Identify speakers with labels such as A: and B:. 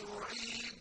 A: ويعيد